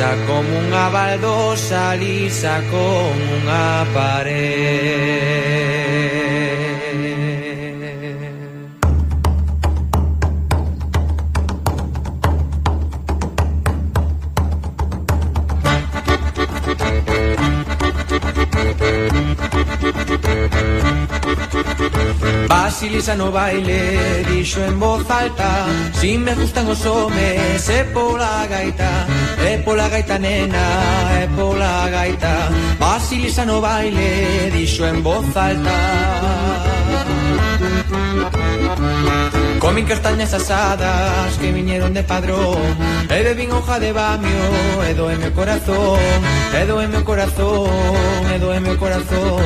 Lisa como unha baldosa, lisa como unha parede Basilisa no baile, dixo en voz alta Si me gustan os homes, é pola gaita É pola gaita, nena, é pola gaita. Basilisa no baile, dixo en voz alta. Comín castañas asadas que viñeron de padrón. E bebín hoja de bamio e doe meu corazón. E doe meu corazón, e doe meu corazón.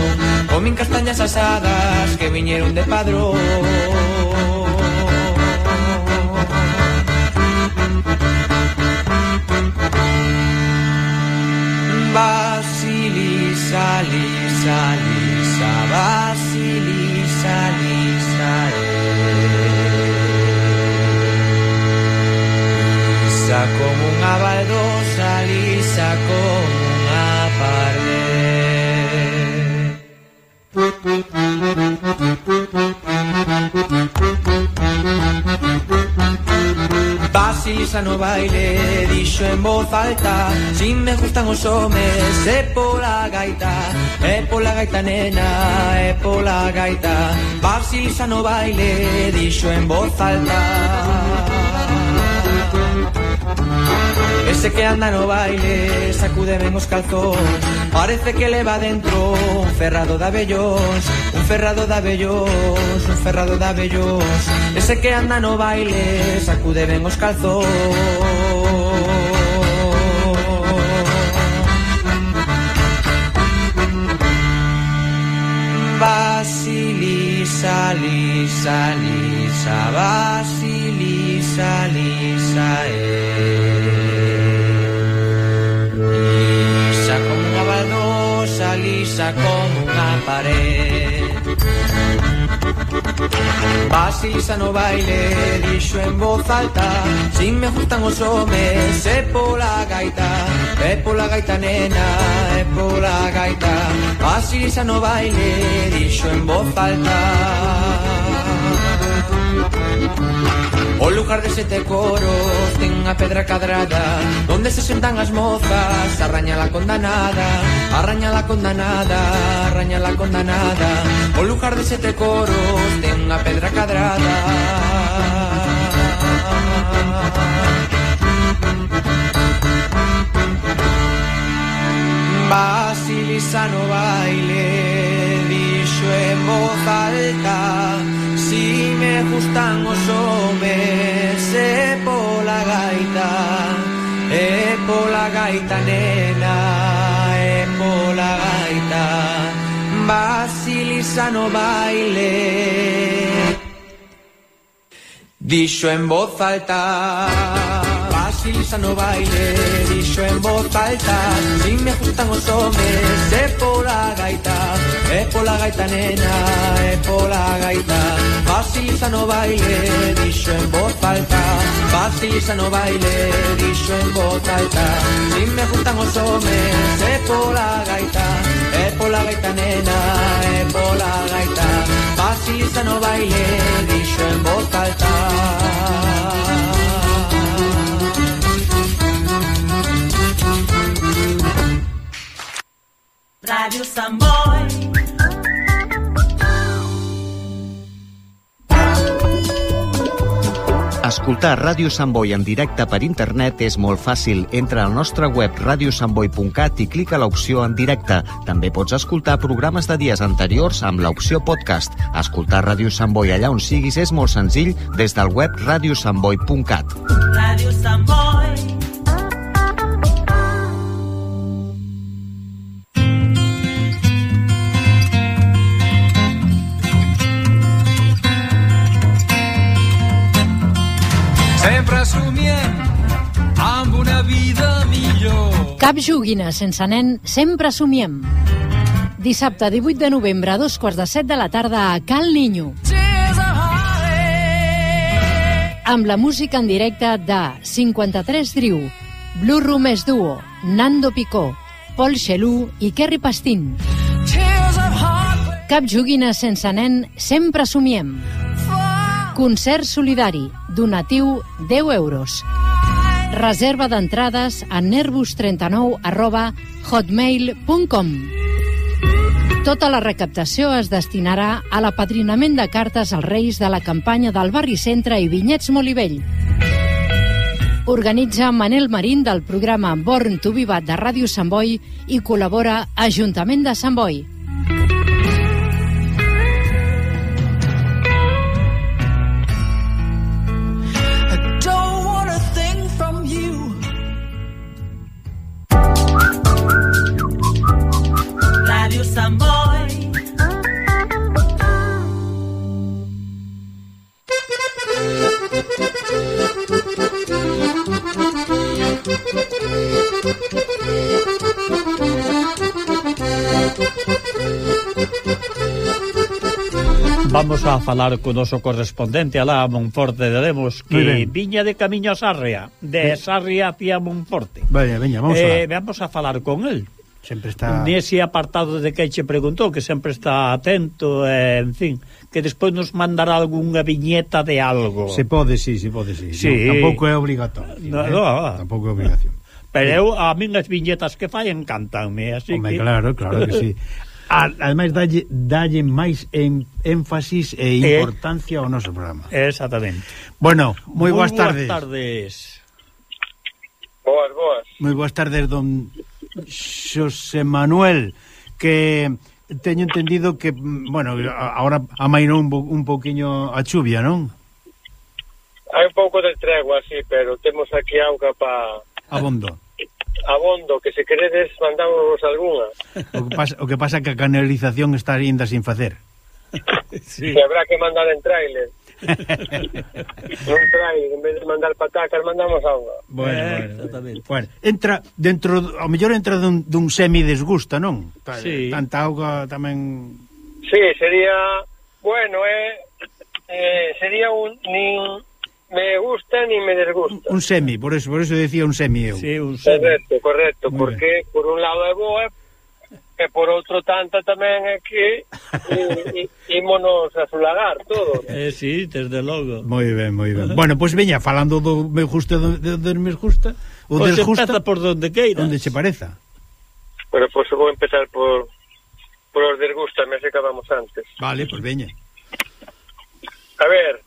Comín castañas asadas que viñeron de padrón. Basilisa, lisa, lisa, Basilisa como unha baldosa casa no baile Dixo en voz alta. Si me gustan os homes É pola gaita É pola gaita nena É pola gaita. Basilisa no baile Dixo en voz alta. Ese que anda no baile, sacude ben os calzóns Parece que leva dentro un ferrado de abellóns Un ferrado de abellóns, un ferrado de abellóns Ese que anda no baile, sacude ben os calzóns Basili Lisa, Lisa, Lisa, Basilisa, Lisa, eh. Lisa como unha baldosa, lisa como unha pared. Basilisa no baile, dixo en voz alta, sin me gustan os homes, se pola gaita É pola gaita nena, é pola gaita. Basilisa no baile, dixo en voz alta. O lugar de sete coros ten a pedra cadrada. Donde se sentan as mozas Arraña la condanada. Arraña la condanada Arraña la condanada. O lugar de sete coros ten a pedra cadrada. Basilisa no baile Dixo en voz alta Si me gustan os homes E eh, pola gaita eh, E pola gaita nena eh, E pola gaita Basilisa no baile. Dixo en voz alta. Silsa no baile, y yo en voz alta, si me ajustan los hombres, es por la gaita, es por la gaita nena, es por la gaita, Basilisa no baile, dicho en voz alta, Basilisa no baile, dicho en voz alta, si me ajustan los hombres, es por la gaita, es por la gaita nena, es por la gaita, Basilisa no baile, dicho en voz alta. Ràdio Sant Boi. Escoltar Ràdio Sant Boi en directe per internet és molt fàcil. Entra al nostre web radiosantboi.cat i clica l'opció en directe. També pots escoltar programes de dies anteriors amb l'opció podcast. Escoltar Ràdio Sant Boi allà on siguis és molt senzill des del web radiosantboi.cat. Ràdio Sant Cap joguina sense nen, sempre somiem. Dissabte 18 de novembre a dos quarts de set de la tarda a Cal Niño. Amb la música en directe de 53 Driu, Blue Room és duo, Nando Picó, Pol Xelú i Kerry Pastín. Cap joguina sense nen, sempre somiem. Concert solidari, donatiu 10 euros. Reserva d'entrades a nervus39 arroba hotmail.com. Tota la recaptació es destinarà a l'apadrinament de cartes als Reis de la campanya del Barri Centre i Vinyets Molivell. Organitza Manel Marín del programa Born to Vivat de Ràdio Sant Boi i col·labora Ajuntament de Sant Boi. falar co noso correspondente alá a Monforte de Lemos que viña de camiño a Sarria, de eh. Sarria hacia Monforte. Veña, veña, vamos eh, a... Vamos a falar con el. Sempre está... Nese apartado de que che preguntou, que sempre está atento, eh, en fin, que despois nos mandará algunha viñeta de algo. Se pode, sí, se pode, sí. sí. No, tampouco é obligatorio. No, eh? no, no. Tampouco é obligación. Pero eu, a min as viñetas que fai encantanme, así Home, que... claro, claro que sí. ademais dalle dalle máis en, énfasis e eh, importancia ao noso programa. Exactamente. Bueno, moi boas, boas tardes. tardes. Boas, boas. Moi boas tardes, don Xosé Manuel, que teño entendido que, bueno, agora amainou un, bo, un pouquiño a chuvia, non? Hai un pouco de tregua, sí, pero temos aquí auga pa... Abondo abondo, que se queredes mandámonos algunha. O que pasa, o que, pasa que a canalización está ainda sin facer. Sí. Que habrá que mandar en trailer. un trailer, en vez de mandar patacas, mandamos auga. Bueno, eh, bueno, bueno, entra dentro, ao mellor entra dun, dun semi desgusta, non? Sí. Tanta auga tamén... Sí, sería... Bueno, eh, eh, sería un nin me gusta ni me desgusta. Un semi, por eso, por eso decía un semi eu. Sí, un semi. Correcto, correcto, Muy porque bien. por un lado é boa e por outro tanto tamén é que ímonos a sulagar todo. Eh, sí, desde logo. Moi ben, moi ben. bueno, pois pues, veña, falando do meu gusta do, do, do me gusta, o pois pues desjusta por donde queira. Onde se pareza. Bueno, pois pues, vou empezar por por os desgusta, me acabamos antes. Vale, pois pues, veña. A ver,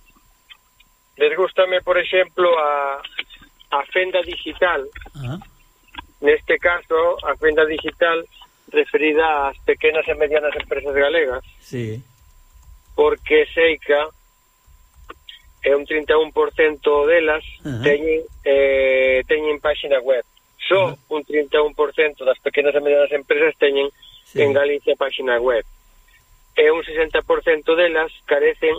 Desgústame, por exemplo, a, a fenda digital. Ah. Neste caso, a fenda digital referida ás pequenas e medianas empresas galegas. Sí. Porque Seica é un 31% delas teñen, eh, teñen páxina web. Só un 31% das pequenas e medianas empresas teñen sí. en Galicia páxina web. E un 60% delas carecen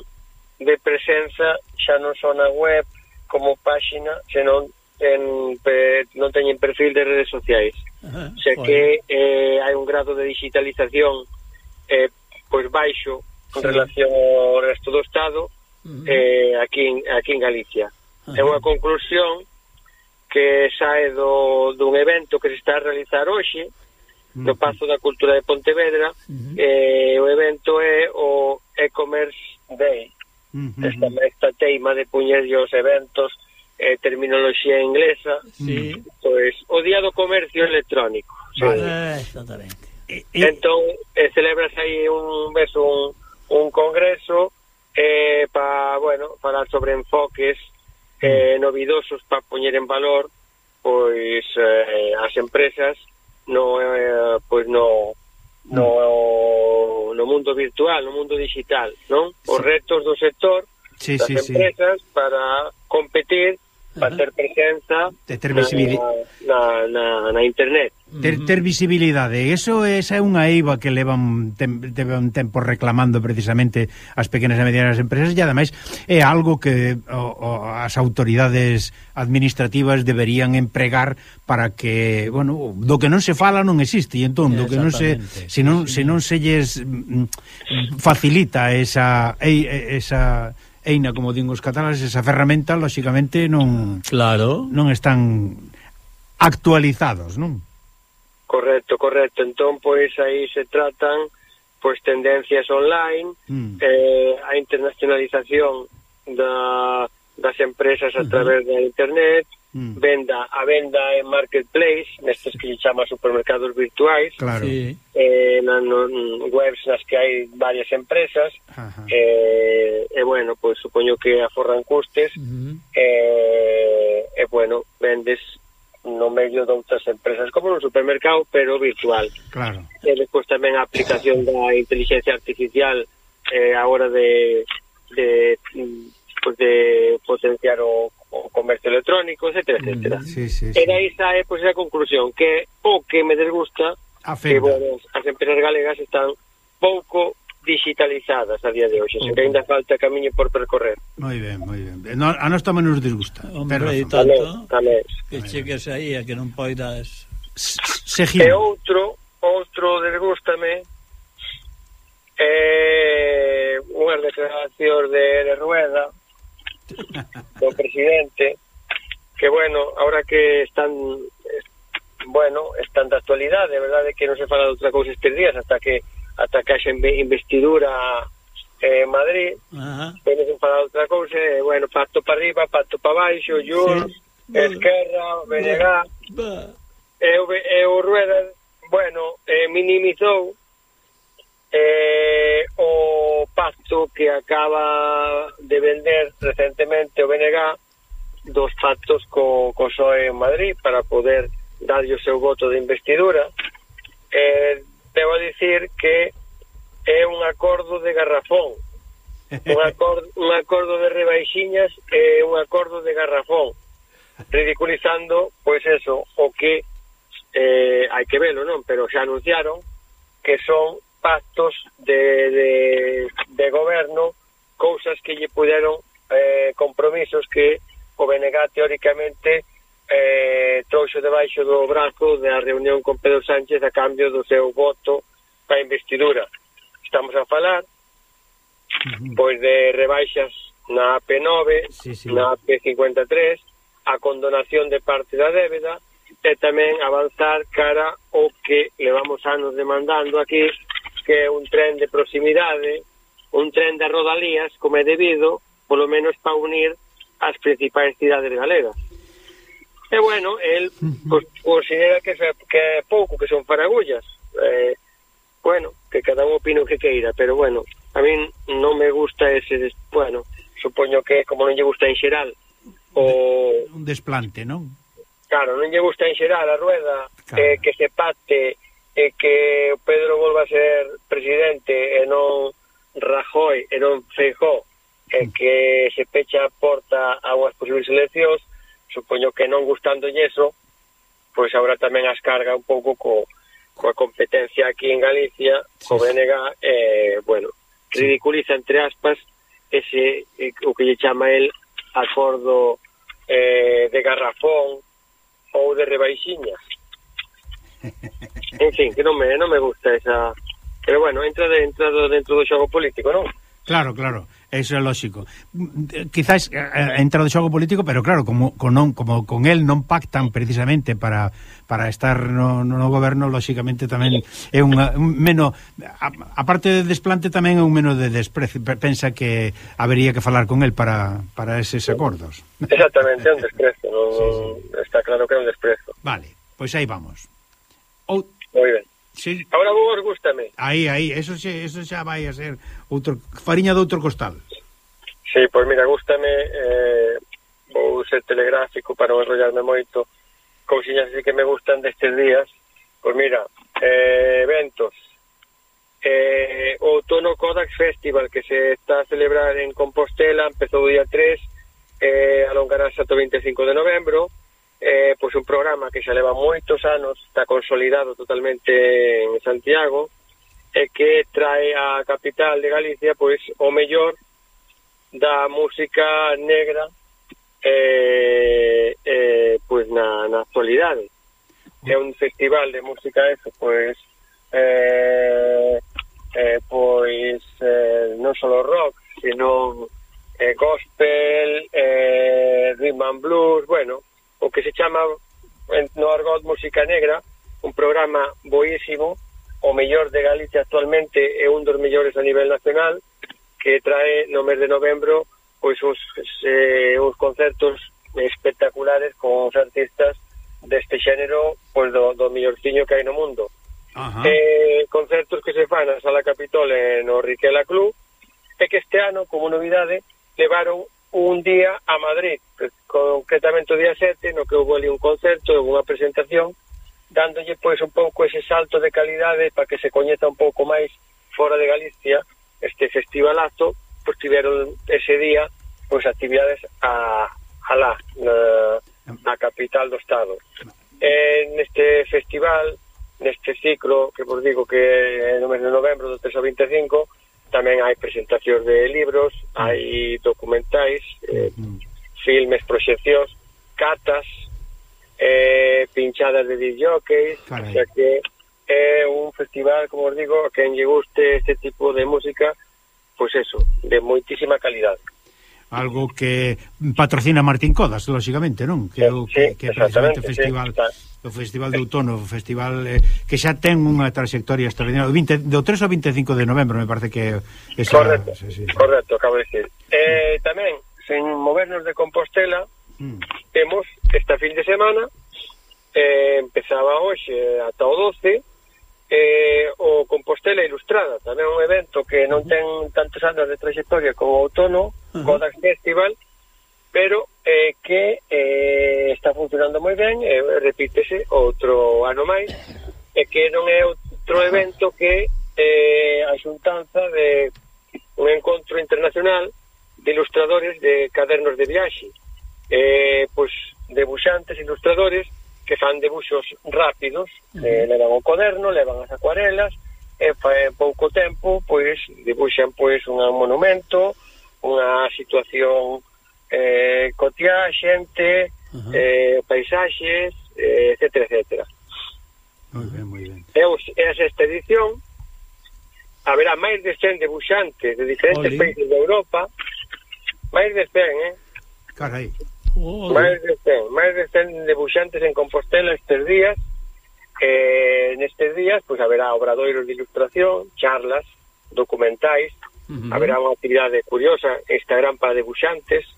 de presenza xa non só na web como páxina, senón en, non teñen perfil de redes sociais. Ajá. Xa bueno. que eh, hai un grado de digitalización eh, pois baixo en sí. relación ao resto do Estado uh -huh. eh, aquí, aquí en Galicia. Ajá. É unha conclusión que sae do, dun evento que se está a realizar hoxe no Pazo da Cultura de Pontevedra uh -huh. eh, o evento é o E-Commerce Day uh -huh. esta, esta teima de puñerlle os eventos eh, terminoloxía inglesa, sí. pois o Día do Comercio Electrónico. Vale, eh, exactamente. E, e... Entón, eh, celebrase aí un, ves, un, un congreso eh, para, bueno, para sobre enfoques mm. eh, novidosos para poñer en valor pois eh, as empresas no eh, pois no no, no mundo virtual, no mundo digital, non? Os sí. retos do sector, sí, das sí, empresas sí. para competir, para uh -huh. ter presenza ter na, na, na, na internet. Ter, ter visibilidade, eso esa é unha eiva que levan tem, levan tempo reclamando precisamente as pequenas e medianas empresas e ademais é algo que o, o, as autoridades administrativas deberían empregar para que, bueno, do que non se fala non existe, e entón do que non se se non, se non se lles mm, mm, facilita esa esa eina, como din os catalás, esa ferramenta, lóxicamente non Claro. non están actualizados, non? Correcto, correcto. Entón, pois, aí se tratan pois tendencias online, mm. eh, a internacionalización da, das empresas a uh -huh. través da internet, mm. venda a venda en marketplace, nestes que se chama supermercados virtuais, claro. sí. eh, na, no, webs nas que hai varias empresas, Ajá. eh, e bueno, pois pues, supoño que aforran costes, mm. Uh -huh. eh, e bueno, vendes no medio de outras empresas, como no supermercado, pero virtual. Claro. E despois tamén a aplicación da inteligencia artificial eh, a hora de, de, pues de potenciar o, o comercio electrónico, etcétera, mm, etcétera. Mm, sí, sí, sí. Era esa é pois, pues, a conclusión, que o que me desgusta Afenda. que bueno, as empresas galegas están pouco digitalizadas a día de hoxe, xa que ainda falta camiño por percorrer. Moi ben, moi ben. No, a nós tamén nos disgusta. Hombre, e tanto. Tamén, tamén. Que cheques aí a que non poidas... Seguir. E outro, outro desgústame é eh, unhas declaracións de, de Rueda do presidente que bueno, ahora que están eh, bueno, están de actualidade, verdade que non se fala de outra cousa estes días hasta que ata que haxe investidura eh, en Madrid, Ajá. venecen para outra cousa, e, bueno, pacto para arriba, pacto para baixo, Junts, sí. Esquerra, BNG, e o, e o Rueda, bueno, eh, minimizou eh, o pacto que acaba de vender recentemente o BNG dos pactos co, co PSOE en Madrid para poder darlle o seu voto de investidura. Eh, dicir que é un acordo de garrafón un acordo, un acordo de rebaixiñas e un acordo de garrafón ridiculizando, pois eso, o que eh, hai que velo, non? Pero xa anunciaron que son pactos de, de, de goberno cousas que lle puderon eh, compromisos que o BNG teóricamente eh, trouxo debaixo do brazo da reunión con Pedro Sánchez a cambio do seu voto para a investidura. Estamos a falar pois de rebaixas na AP9, sí, sí. na AP53, a condonación de parte da débeda e tamén avanzar cara o que levamos anos demandando aquí, que é un tren de proximidade, un tren de rodalías, como é debido, polo menos para unir as principais cidades galegas. E bueno, el pues, considera que, que é pouco, que son faragullas. Eh, bueno, que cada un opino que queira, pero bueno, a min non me gusta ese, bueno, supoño que como non lle gusta en xeral o un desplante, non? Claro, non lle gusta en xeral a rueda claro. eh, que se pacte eh, que Pedro volva a ser presidente e non Rajoy e non Feijó e eh, que se pecha a porta a unhas posibles eleccións supoño que non gustando eso, pois agora tamén as carga un pouco co, coa competencia aquí en Galicia, sí. co BNG, eh, bueno, ridiculiza entre aspas ese eh, o que lle chama el acordo eh, de garrafón ou de rebaixiñas. en fin, que non me, non me gusta esa... Pero bueno, entra dentro, dentro do xogo político, non? Claro, claro. Eso é lógico. Quizás eh, eh entra do xogo político, pero claro, como con, non, como con el non pactan precisamente para, para estar no, no goberno, lóxicamente tamén é unha, un menos A, a parte de desplante tamén é un menos de desprecio. Pensa que habería que falar con el para, para eses acordos. Exactamente, é un desprezo. No, sí, sí. Está claro que é un desprezo. Vale, pois pues aí vamos. Ou... Muy ben. Sí. Ahora vos gustame. Aí, aí, eso, xe, eso xa vai a ser outro fariña de outro costal. Sí, pois mira, gustame eh, vou ser telegráfico para non enrollarme moito cousiñas que me gustan destes días pois mira, eh, eventos eh, o Tono Kodak Festival que se está a celebrar en Compostela empezou o día 3 eh, alongará ata o 25 de novembro eh, pois un programa que xa leva moitos anos, está consolidado totalmente en Santiago, e que trae a capital de Galicia pois o mellor da música negra eh, eh, pois na, na actualidade. É un festival de música eso, pois eh, eh, pois eh, non só rock, sino eh, gospel, eh, rhythm and blues, bueno, o que se chama no argot música negra, un programa boísimo, o mellor de Galicia actualmente é un dos mellores a nivel nacional, que trae no mes de novembro pois uns, eh, uns concertos espectaculares con os artistas deste xénero pois do, do millorciño que hai no mundo. Ajá. Eh, concertos que se fan na Sala Capitol e no Riquela Club, e que este ano, como novidade, levaron un día a Madrid, concretamente o día 7, no que houve ali un concerto, unha presentación, dándolle pois un pouco ese salto de calidade para que se coñeza un pouco máis fora de Galicia este festivalazo, pois tiveron ese día pois actividades a, a la, na, na capital do Estado. E neste festival, neste ciclo, que vos digo que é no mes de novembro do 3 ao 25, tamén hai presentacións de libros, mm. hai documentais, eh, mm. filmes, proxeccións, catas, eh, pinchadas de disjockeys, o sea que é un festival, como os digo, que en lle guste este tipo de música, pois pues eso, de moitísima calidade algo que patrocina Martín Codas, lógicamente, non? Que é o sí, que, é precisamente o festival sí, o Festival de Outono, o festival eh, que xa ten unha trayectoria extraordinaria, 20, do 3 ao 25 de novembro, me parece que esa, Correcto, sí, sí. correcto, acabo de decir. Eh, mm. tamén, sen movernos de Compostela, mm. temos esta fin de semana eh, empezaba hoxe ata o 12 eh, o Compostela Ilustrada tamén un evento que non mm-hmm. ten tantos anos de trayectoria como o Outono uh Festival, pero eh, que eh, está funcionando moi ben, eh, repítese outro ano máis, e eh, que non é outro evento que eh, a xuntanza de un encontro internacional de ilustradores de cadernos de viaxe, eh, pois debuxantes, ilustradores, que fan debuxos rápidos, eh, levan o coderno, levan as acuarelas, e fa, en pouco tempo pois debuxan pois un monumento, unha situación eh, cotiá, xente, uh -huh. eh, paisaxes, eh, etcétera, etcétera. Moi ben, moi ben. Eu, esa expedición haberá máis de 100 debuxantes de diferentes Oli. países de Europa, máis de 100, eh? Carai. Oh, Máis de 100, máis de 100 debuxantes en Compostela estes días, eh, nestes días, pois pues, haberá obradoiros de ilustración, charlas, documentais, Uh. Haberá unha actividade curiosa, esta gran para debuxantes.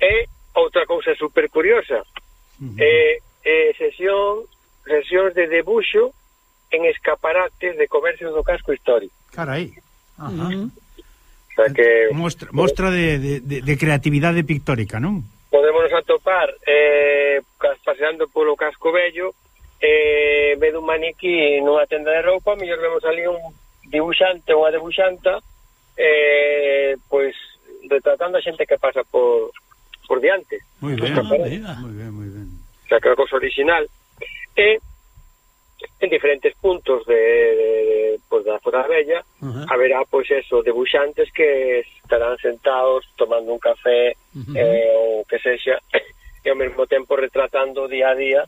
E outra cousa super curiosa, uh -huh. eh, eh, sesión, sesións de debuxo en escaparates de comercios do casco histórico. Carai. Ajá. Uh -huh. O sea que, mostra, mostra de, de, de, de creatividade pictórica, non? Podemos atopar eh, paseando polo casco vello eh, ve dun maniquí nunha tenda de roupa, mellor vemos ali un dibuixante ou a debuxanta eh, pois retratando a xente que pasa por, por diante. Moi ben, moi ben, moi ben. O sea, que a cosa original e en diferentes puntos de, de pues, da Fora bella uh -huh. haberá pois pues, eso debuxantes que estarán sentados tomando un café uh -huh. eh, ou que sexa e ao mesmo tempo retratando o día a día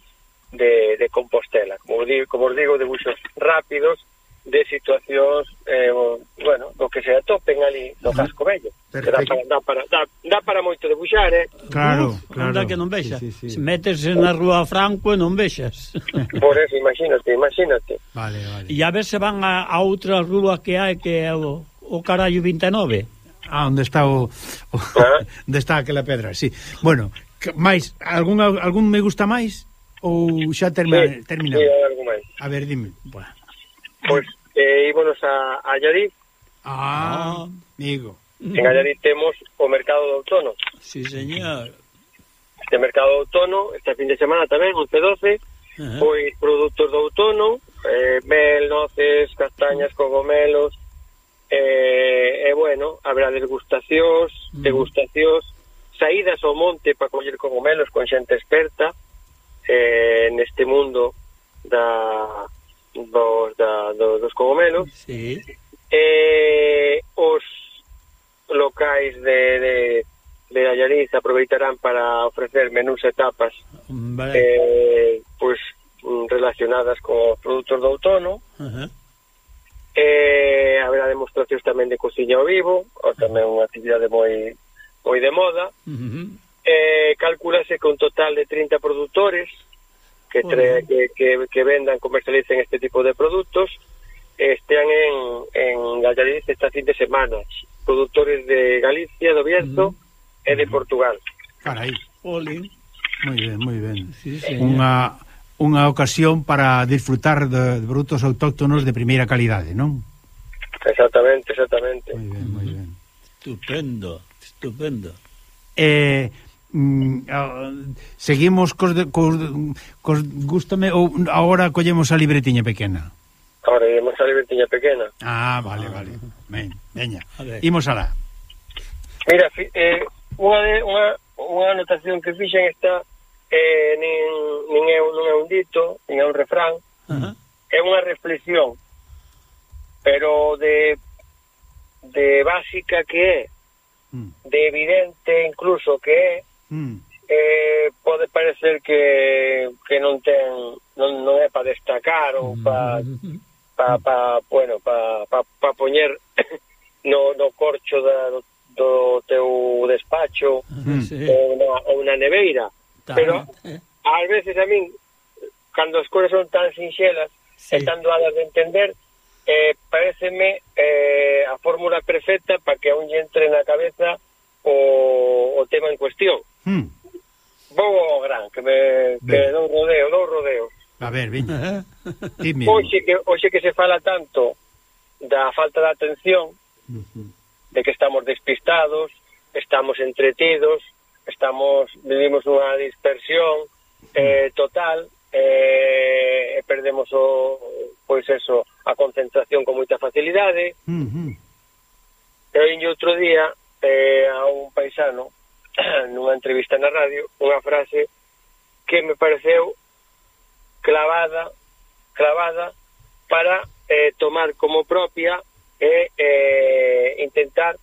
de, de Compostela como os digo, como os digo debuxos rápidos de situacións eh, bueno, o que se atopen ali no casco vello. Dá para, dá, para, dá, dá para moito debuxar, eh? Claro, Uf, claro. Anda que non vexas. Sí, sí, sí. Se metes na rúa Franco e non vexas. Por eso, imagínate, imagínate. Vale, vale. E a ver se van a, a outra rúa que hai que é o, o carallo 29. Ah, onde está o, o ah. onde está aquela pedra, sí. Bueno, máis, algún, algún me gusta máis? Ou xa termina, sí, terminado? Sí, máis. A ver, dime. Bueno. Pois eh, íbonos a, a Allariz. Ah, amigo. En Allariz temos o mercado do outono. Sí, señor. Este mercado do outono, este fin de semana tamén, 11-12, uh -huh. pois produtos do outono, eh, mel, noces, castañas, cogomelos, eh, e eh, eh, bueno, habrá degustacións, uh -huh. degustacións, saídas ao monte para coller cogomelos con xente experta eh, neste mundo da dos, da, do, dos cogumelos sí. e os locais de, de, de Allariz aproveitarán para ofrecer menús e tapas vale. eh, pois, relacionadas con os produtos do outono uh -huh. eh, haberá demostracións tamén de cociña ao vivo ou tamén unha actividade moi moi de moda uh -huh. eh, calculase que un total de 30 produtores que, tre, que, que, que vendan, comercialicen este tipo de productos eh, estean en, en Gallariz esta fin de semana. Produtores de Galicia, do Bierzo uh -huh. e de Portugal. Carai, olín Moi ben, moi ben sí, sí, Unha unha ocasión para disfrutar de, de produtos autóctonos de primeira calidade, non? Exactamente, exactamente. Moi ben, moi ben Estupendo, estupendo. Eh, Mm, ah, seguimos cos, de, cos, cos gústame ou agora collemos a libretiña pequena? Agora collemos a libretiña pequena. Ah, vale, vale. Ben, veña. Imos alá. Mira, fi, eh, unha, de, unha, unha anotación que fixen está eh, nin, nin é un, non é un dito, nin é un refrán, uh -huh. é unha reflexión, pero de, de básica que é, mm. de evidente incluso que é, Mm. Eh, pode parecer que, que non ten non, non é para destacar ou para pa, pa, bueno, pa, pa, pa poñer no, no corcho da, do, do teu despacho mm. sí. ou, na, ou na neveira Tan, pero eh. ás veces a min cando as cores son tan sinxelas sí. e tan doadas de entender eh, pareceme eh, a fórmula perfecta para que a un lle entre na cabeza o, o tema en cuestión. Hm. Vou ao gran, que me ben. que dou rodeo, dou rodeo. A ver, viña. Dime. Oxe que, oxe que se fala tanto da falta de atención, uh -huh. de que estamos despistados, estamos entretidos, estamos vivimos unha dispersión eh, hmm. total, eh, perdemos o pois eso, a concentración con moita facilidade. Uh -huh. E outro día eh, a un paisano nunha entrevista na radio unha frase que me pareceu clavada clavada para eh, tomar como propia e eh, intentar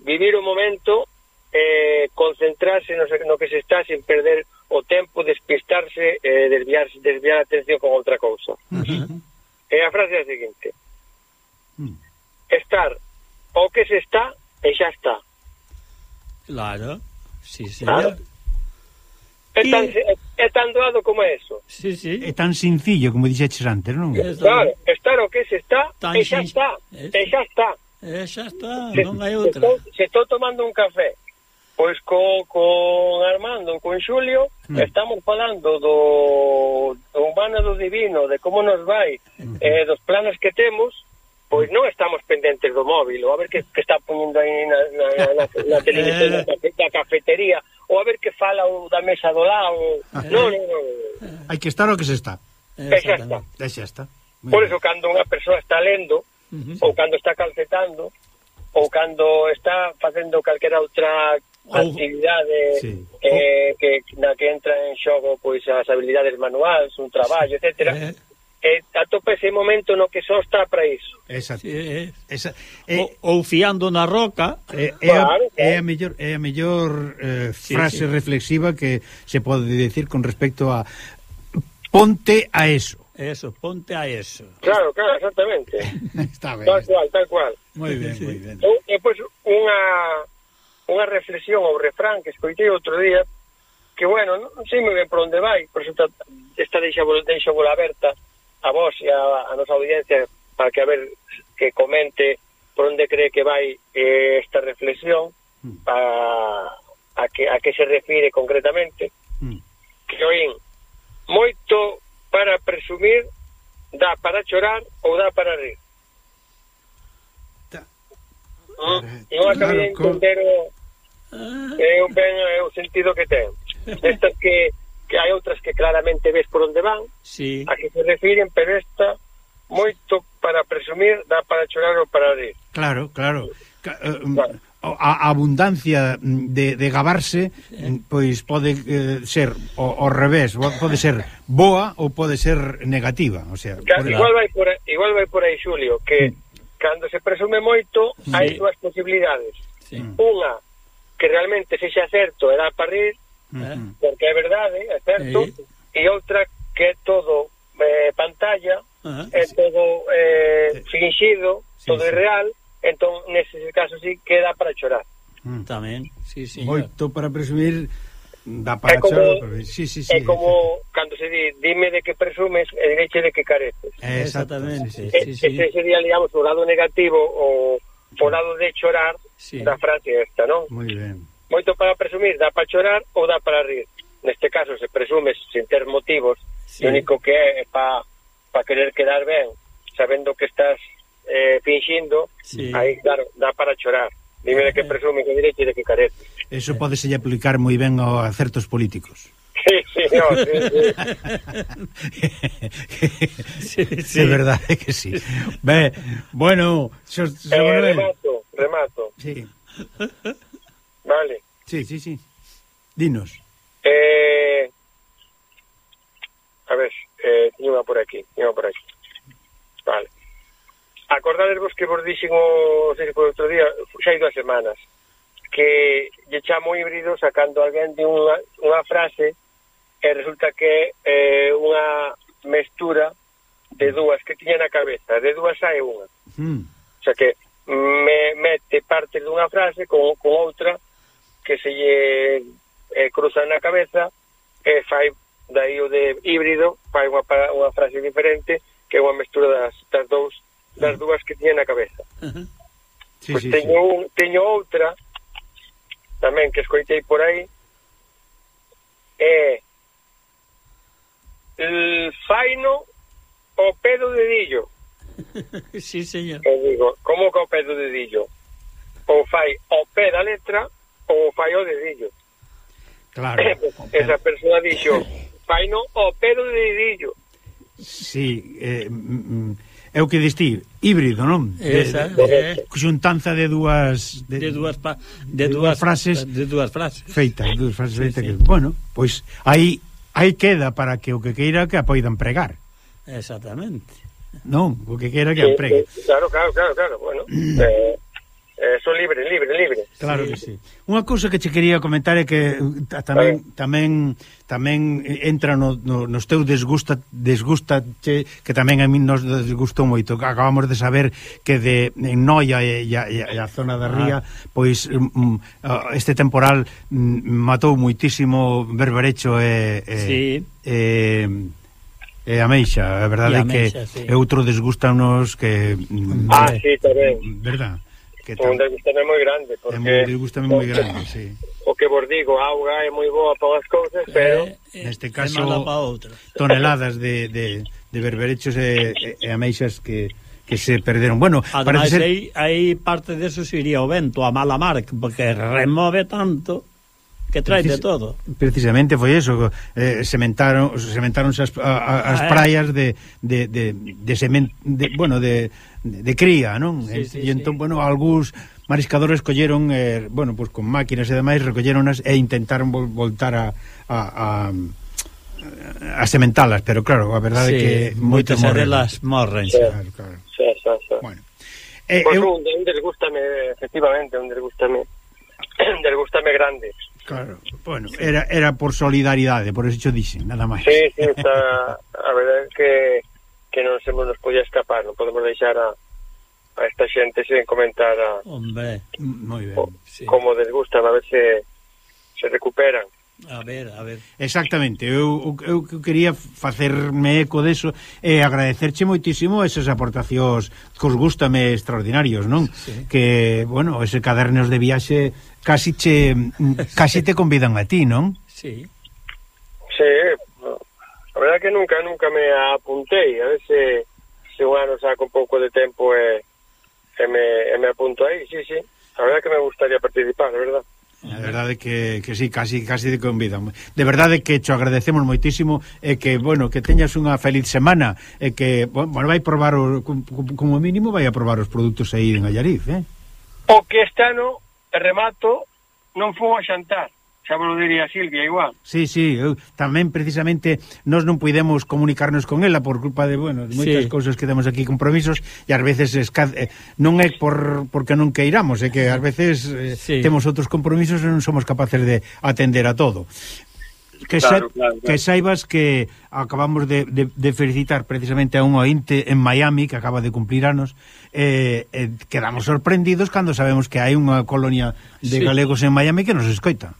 vivir o momento eh, concentrarse no, no que se está sin perder o tempo, despistarse, eh, desviarse, desviar a atención con outra cousa. Uh -huh. E a frase é a seguinte. Uh -huh. Estar o que se está e xa está. Claro. Sí, sí. Claro. É tan, é, é tan doado como eso. Sí, sí. É tan sencillo, como dixeches antes, non? Claro, estar o que se está, tan e xa sin... está, es... e xa está. E xa está, se, non hai outra. Se estou, se estou tomando un café, pois co, con Armando, con Xulio, mm. estamos falando do, do humano do divino, de como nos vai, mm. eh, dos planos que temos, pois non estamos pendentes do móvil, ou a ver que, que está poñendo aí na, na, na, na televisión da, da cafetería, ou a ver que fala o da mesa do lado. Non, non, non. Hai que estar o que se está. E xa está. E xa está. Por eso, cando unha persoa está lendo, uh -huh. ou cando está calcetando, ou cando está facendo calquera outra actividade sí. eh, que, na que entra en xogo pois as habilidades manuais, un traballo, etcétera, eh eh, atopa ese momento no que só está para iso. Exacto. Sí, eh, esa, eh, ou, ou fiando na roca. Eh, claro, é, a, é a mellor, é a mellor eh, frase sí, sí. reflexiva que se pode decir con respecto a ponte a eso. Eso, ponte a eso. Claro, claro, exactamente. está ben. Tal cual, tal cual. Moi ben, sí. moi ben. E, e pois, unha, unha reflexión ou refrán que escoitei outro día que, bueno, non sei moi ben por onde vai, por eso está, está deixa, deixa bola aberta, a vos e a, a nosa audiencia para que a ver que comente por onde cree que vai eh, esta reflexión mm. a, a, que, a que se refire concretamente. Mm. que oín moito para presumir dá para chorar ou dá para rir Ta... mm. non acabei claro, de entender o, é o, ben é o sentido que ten. Estas que que hai outras que claramente ves por onde van, sí. a que se refiren, pero esta moito para presumir, dá para chorar ou para rir. Claro, claro. Eh, mm, claro. A, a abundancia de, de gabarse mm, pois pode eh, ser o, o revés, pode ser boa ou pode ser negativa, o sea, claro, igual vai por igual vai por aí Xulio que mm. cando se presume moito sí. hai dúas posibilidades. Sí. Unha que realmente sexa certo e dá para rir, eh? porque é verdade, é certo, sí. e outra que é todo eh, pantalla, é todo eh, fingido, sí, todo sí. irreal, entón nese caso sí queda para chorar. Mm. Tamén, sí, sí. Moito para presumir da para como, chorar, sí, sí, sí, é como cando se di, dime de que presumes e direche de que careces. Eh, Exactamente, sí, sí, sí. Ese sería, digamos, o lado negativo o o lado de chorar sí. da frase esta, non? Moi ben moito para presumir, dá para chorar ou dá para rir. Neste caso se presume sin ter motivos, sí. o único que é, é para pa querer quedar ben, sabendo que estás eh, fingindo, sí. aí claro, dá para chorar. Dime de que presume que direito e de que carece. Eso pode selle aplicar moi ben a certos políticos. Sí, sí, no, sí, sí. sí, sí. De verdade que sí. Ve, bueno, xo, xo, eh, remato, remato. Sí. Vale. Sí, sí, sí. Dinos. Eh, a ver, eh, tiña por aquí, tiña por aquí. Vale. Acordarvos que vos dixen o, o outro día, xa hai dúas semanas, que lle chamo híbrido sacando alguén de unha, unha frase e resulta que é eh, unha mestura de dúas que tiña na cabeza, de dúas hai unha. Mm. O sea que me mete parte dunha frase con, con outra que se lle eh, cruza na cabeza e eh, fai daí o de híbrido fai unha, unha frase diferente que é unha mestura das, das dous das dúas que tiña na cabeza uh -huh. sí, pois sí, teño, sí. Un, teño outra tamén que escoitei por aí é eh, faino o pedo de dillo sí, señor. Digo, como que o pedo de dillo ou fai o pé da letra o fai o dedillo. Claro. Esa persona dixo, faino o pelo de dedillo. Sí, eh, mm, mm, é o que distir, híbrido, non? Esa, de, de, eh. xuntanza de dúas de, de dúas pa, de, de dúas, dúas frases de dúas frases feitas, dúas frases sí, feitas. Sí. Que, bueno, pois aí aí queda para que o que queira que a poidan pregar. Exactamente. Non, o que queira que a pregue. Sí, claro, claro, claro, claro, bueno. eh eh, son libre, libre, libre. Claro que sí. Unha cousa que che quería comentar é que eh, tamén tamén tamén entra no, no, nos teus desgusta desgusta che, que tamén a min nos desgustou moito. Acabamos de saber que de en Noia e, e, e, e a zona da ah. Ría, ah. pois mm, mm este temporal mm, matou muitísimo Berberecho e e, sí. e e a Meixa, a verdade é que é mm, ah, sí. outro desgustanos que ah, mm, sí, tamén. Verdad? que tal? Un desgustame moi grande, porque... É un desgustame moi grande, sí. O que vos digo, a auga é moi boa para as cousas, eh, pero... Eh, Neste caso, toneladas de, de, de berberechos e, e ameixas que que se perderon. Bueno, Ademais, parece ser... aí, aí parte de se iría o vento, a mala mar, porque remove tanto que trae Precis, de todo. Precisamente foi eso, eh, sementaron sementaron as, a, as ah, praias de, de, de, de, semen, de bueno, de, de cría, non? Sí, e, sí, e entón, sí. bueno, algúns mariscadores colleron, eh, bueno, pues con máquinas e demais recolleronas e intentaron vol voltar a, a, a a sementalas, pero claro, a verdade sí, é que moitas delas morren. Sí, claro, claro. Sí, sí, sí. Bueno. Eh, pois pues eu... un, un desgústame, efectivamente, un desgústame, un desgústame grande. Claro, bueno, era, era por solidaridade, por eso xo dixen, nada máis. Sí, sí, está, a verdade é que, que non se nos podía escapar, non podemos deixar a, a esta xente sen comentar a, Hombre, moi ben, o, sí. como desgustan, a ver se, se recuperan. A ver, a ver. Exactamente, eu, eu, eu quería facerme eco deso e agradecerche moitísimo esas aportacións que os gustame extraordinarios, non? Sí. Que, bueno, ese cadernos de viaxe casi che, casi te convidan a ti, non? Sí. Sí, a verdad que nunca, nunca me apuntei, a ver se, se un ano saco un pouco de tempo e, e, me, e me apunto aí, sí, sí, a verdad que me gustaría participar, a verdad. A verdade que, que sí, casi casi te convidan. De verdade que cho agradecemos moitísimo e que, bueno, que teñas unha feliz semana e que, bueno, vai probar o, como mínimo vai a probar os produtos aí en Allariz, eh? O que está no e remato, non fun a xantar xa vos diría Silvia igual. Sí, sí, eu, tamén precisamente nós non puidemos comunicarnos con ela por culpa de, bueno, de moitas sí. cousas que temos aquí compromisos e ás veces esca... Eh, non é por porque non queiramos, é que ás veces eh, sí. temos outros compromisos e non somos capaces de atender a todo que, claro, se, claro, claro. que saibas que acabamos de, de, de felicitar precisamente a un ointe en Miami que acaba de cumplir anos eh, eh, quedamos sorprendidos cando sabemos que hai unha colonia de sí. galegos en Miami que nos escoita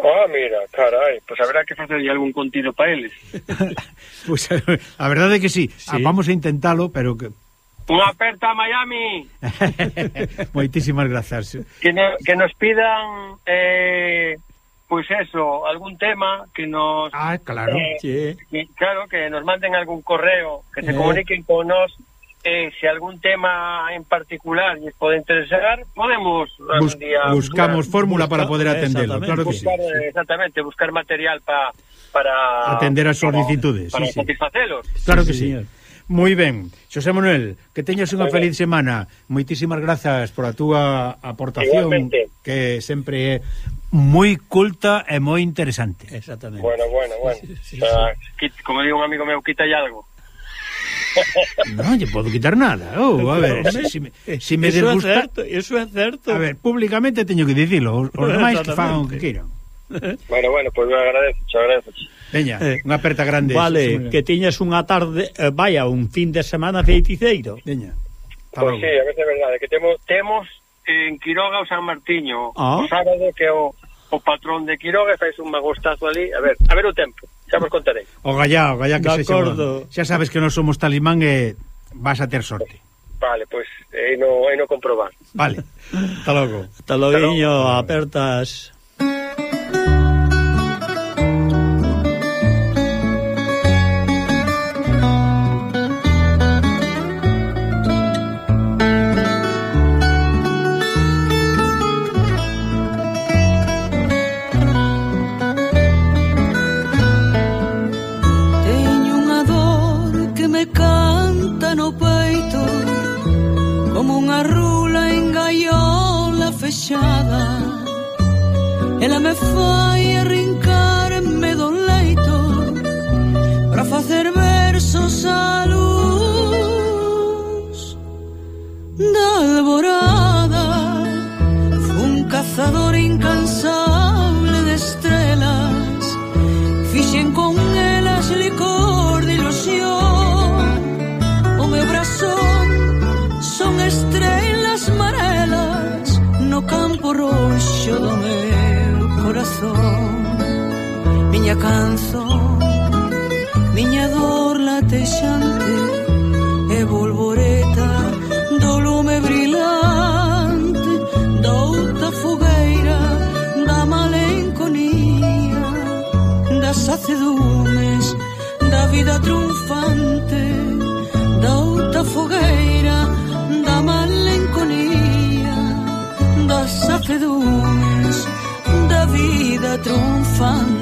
Ah, mira, carai, pois pues haberá que facer algún contido para eles Pois pues, a verdade é que sí, sí. Ah, vamos a intentalo, pero que Unha aperta a Miami Moitísimas grazas que, no, que nos pidan eh, pois eso, algún tema que nos... Ah, claro, eh, sí. que, Claro, que nos manden algún correo, que se eh. comuniquen con nos, eh, si algún tema en particular les pode interesar, podemos Bus día, Buscamos una, fórmula busca, para poder atenderlo, claro que buscar, sí. Exactamente, buscar material pa, para... Atender as solicitudes. Para, sí, para sí. satisfacelos. Claro sí, que sí. Señor. Moi ben, Xosé Manuel, que teñas unha feliz semana. Moitísimas grazas por a túa aportación Igualmente. que sempre é moi culta e moi interesante. Exactamente. Bueno, bueno, bueno. Sí, sí, o sea, como digo un amigo meu, quita algo. Non lle podo quitar nada. Oh, a ver, se si, si me, eh, si me eso desgusta... É certo, eso é certo. A ver, públicamente teño que dicilo. Os, os demais que fagan o que queiran. Bueno, bueno, pois pues, agradezo, agradezo. Veña, eh, unha aperta grande. Vale, que tiñas unha tarde, eh, vaya, un fin de semana feiticeiro. Veña. Pois pues sí, a veces é verdade, que temos, temos en Quiroga o San Martiño, ah. o sábado que é o o patrón de Quiroga e faz un magostazo ali, a ver, a ver o tempo, xa vos contarei. O gallá, o gallá que de se acordo. Xa sabes que non somos talimán e vas a ter sorte. Vale, pois pues, aí no, aí no comprobar. Vale. Hasta logo. Hasta logo, apertas. Con elas licor de ilusión. O meu brazo son estrelas marelas No campo roxo do meu corazón. Miña canzón, miña dor latexante acedumes da vida triunfante da outra fogueira da malenconía das acedumes da vida triunfante.